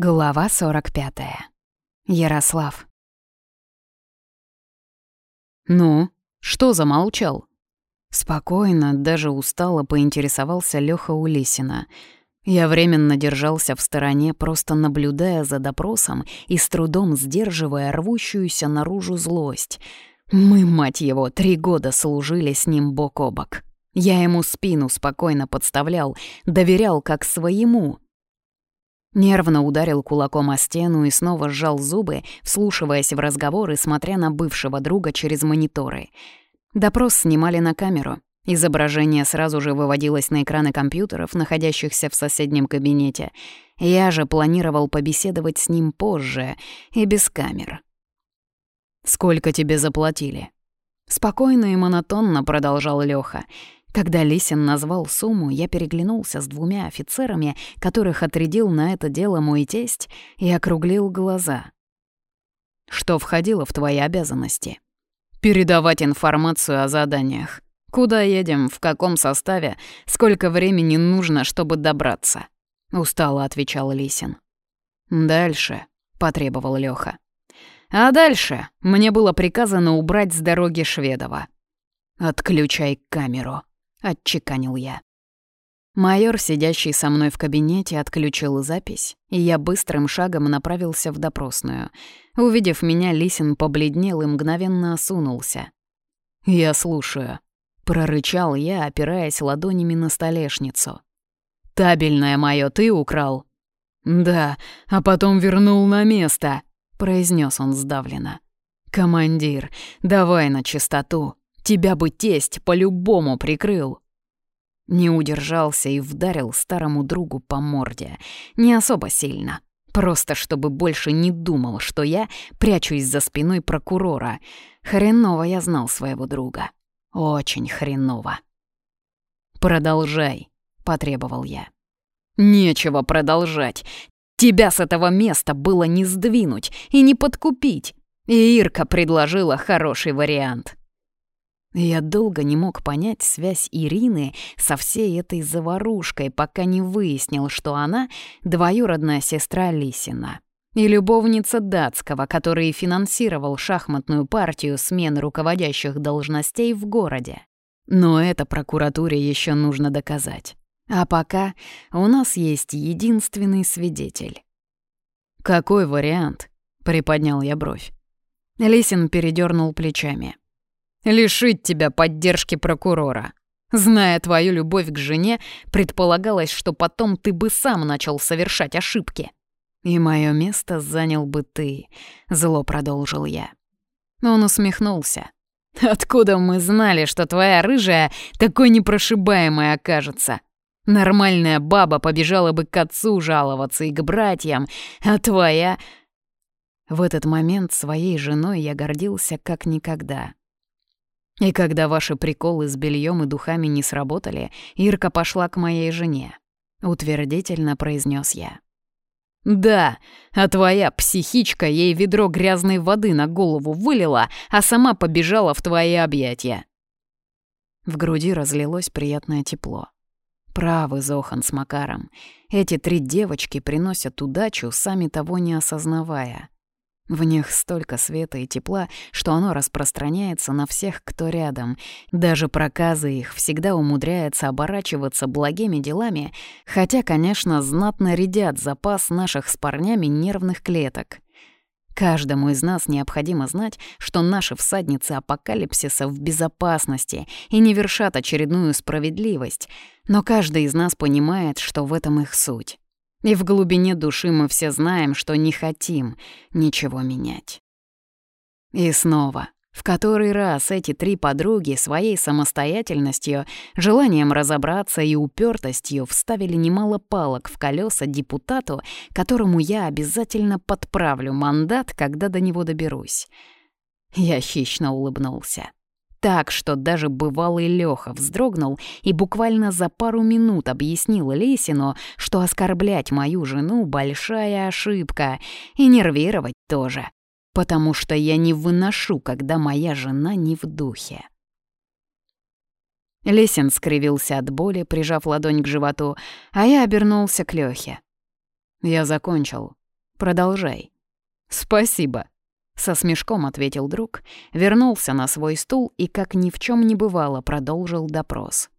Глава 45. Ярослав. «Ну, что замолчал?» Спокойно, даже устало поинтересовался Лёха Улисина. Я временно держался в стороне, просто наблюдая за допросом и с трудом сдерживая рвущуюся наружу злость. Мы, мать его, три года служили с ним бок о бок. Я ему спину спокойно подставлял, доверял как своему — Нервно ударил кулаком о стену и снова сжал зубы, вслушиваясь в разговор и смотря на бывшего друга через мониторы. Допрос снимали на камеру. Изображение сразу же выводилось на экраны компьютеров, находящихся в соседнем кабинете. Я же планировал побеседовать с ним позже и без камер. «Сколько тебе заплатили?» Спокойно и монотонно продолжал Лёха. Когда Лисин назвал сумму, я переглянулся с двумя офицерами, которых отрядил на это дело мой тесть, и округлил глаза. «Что входило в твои обязанности?» «Передавать информацию о заданиях. Куда едем, в каком составе, сколько времени нужно, чтобы добраться?» Устало отвечал Лисин. «Дальше», — потребовал Лёха. «А дальше мне было приказано убрать с дороги Шведова. Отключай камеру», — отчеканил я. Майор, сидящий со мной в кабинете, отключил запись, и я быстрым шагом направился в допросную. Увидев меня, Лисин побледнел и мгновенно осунулся. «Я слушаю», — прорычал я, опираясь ладонями на столешницу. «Табельное моё ты украл?» «Да, а потом вернул на место», — произнес он сдавленно. «Командир, давай на чистоту. Тебя бы тесть по-любому прикрыл. Не удержался и вдарил старому другу по морде. Не особо сильно. Просто чтобы больше не думал, что я прячусь за спиной прокурора. Хреново я знал своего друга. Очень хреново. «Продолжай», — потребовал я. «Нечего продолжать. Тебя с этого места было не сдвинуть и не подкупить. И Ирка предложила хороший вариант. Я долго не мог понять связь Ирины со всей этой заварушкой, пока не выяснил, что она — двоюродная сестра Лисина и любовница Датского, который финансировал шахматную партию смен руководящих должностей в городе. Но это прокуратуре еще нужно доказать. А пока у нас есть единственный свидетель. «Какой вариант?» — приподнял я бровь. Лисин передернул плечами. Лишить тебя поддержки прокурора. Зная твою любовь к жене, предполагалось, что потом ты бы сам начал совершать ошибки. И мое место занял бы ты, зло продолжил я. Он усмехнулся. Откуда мы знали, что твоя рыжая такой непрошибаемой окажется? Нормальная баба побежала бы к отцу жаловаться и к братьям, а твоя... В этот момент своей женой я гордился как никогда. И когда ваши приколы с бельем и духами не сработали, Ирка пошла к моей жене. Утвердительно произнес я. «Да, а твоя психичка ей ведро грязной воды на голову вылила, а сама побежала в твои объятия». В груди разлилось приятное тепло. Правы Зохан с Макаром. Эти три девочки приносят удачу, сами того не осознавая. В них столько света и тепла, что оно распространяется на всех, кто рядом. Даже проказы их всегда умудряются оборачиваться благими делами, хотя, конечно, знатно редят запас наших с парнями нервных клеток. Каждому из нас необходимо знать, что наши всадницы апокалипсиса в безопасности и не вершат очередную справедливость, но каждый из нас понимает, что в этом их суть. И в глубине души мы все знаем, что не хотим ничего менять. И снова, в который раз эти три подруги своей самостоятельностью, желанием разобраться и упертостью вставили немало палок в колеса депутату, которому я обязательно подправлю мандат, когда до него доберусь. Я хищно улыбнулся так, что даже бывалый Лёха вздрогнул и буквально за пару минут объяснил Лесину, что оскорблять мою жену — большая ошибка, и нервировать тоже, потому что я не выношу, когда моя жена не в духе. Лесин скривился от боли, прижав ладонь к животу, а я обернулся к Лёхе. «Я закончил. Продолжай». «Спасибо», — со смешком ответил друг, вернулся на свой стул и, как ни в чем не бывало, продолжил допрос.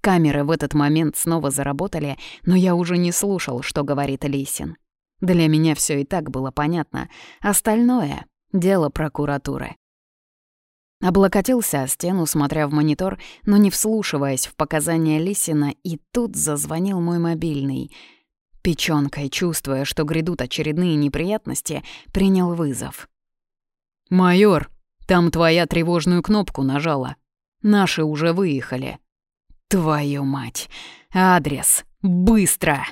Камеры в этот момент снова заработали, но я уже не слушал, что говорит Лисин. Для меня все и так было понятно. Остальное — дело прокуратуры. Облокотился о стену, смотря в монитор, но не вслушиваясь в показания Лисина, и тут зазвонил мой мобильный. Печёнкой, чувствуя, что грядут очередные неприятности, принял вызов. «Майор, там твоя тревожную кнопку нажала. Наши уже выехали». «Твою мать! Адрес! Быстро!»